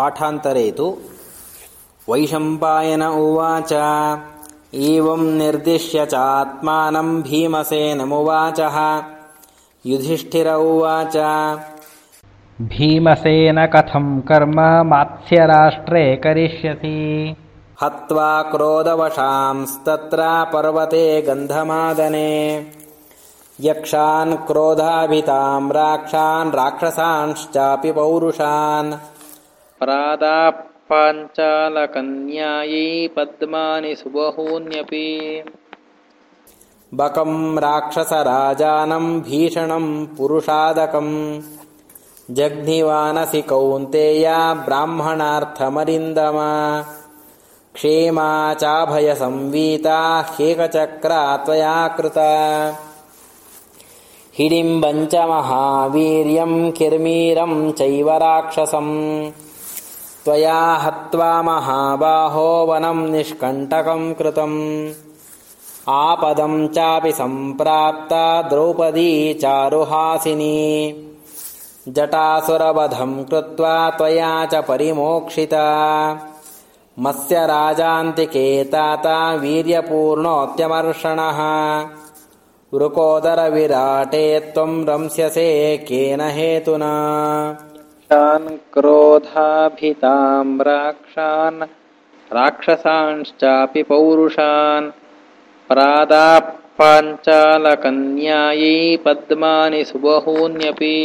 पाठान्तरे तु वैशम्पायन उवाच। एवम् निर्दिश्य चात्मानम् भीमसेनमुवाचः। युधिष्ठिर उवाच। भीमसेन कथम् कर्म मात्स्यराष्ट्रे करिष्यसि? हत्वा क्रोधवशांस्तत्र पर्वते गन्धमादने। यक्षान् क्रोधाभिताम् राक्षान् राक्षसांश्चापि पौरुषान् प्रादापाञ्चालकन्यायी पद्मानि सुबहून्यपि। बकम् राक्षसराजानम् भीषणम् पुरुषादकम् जघ्निवानसि कौन्तेया ब्राह्मणार्थमरिन्दमा। क्षेमा चाभयसंवीता ह्येकचक्रा त्वया कृता महावीर्यम् किर्मीरम् चैव राक्षसम् त्वया हत्वा महाबाहो वनम् निष्कण्टकम् कृतम्। आपदम् चापि सम्प्राप्ता द्रौपदी चारुहासिनी। जटासुरवधम् कृत्वा त्वया च परिमोक्षिता। मत्स्य राजान्तिके ताता वीर्यपूर्णोऽत्यमर्षणः। वृकोदरविराटे त्वम् रंस्यसे केन हेतुना क्रोधाभिताम् राक्षान् राक्षसांश्चापि पौरुषान् प्रादापाञ्चालकन्यायी पद्मानि सुबहून्यपि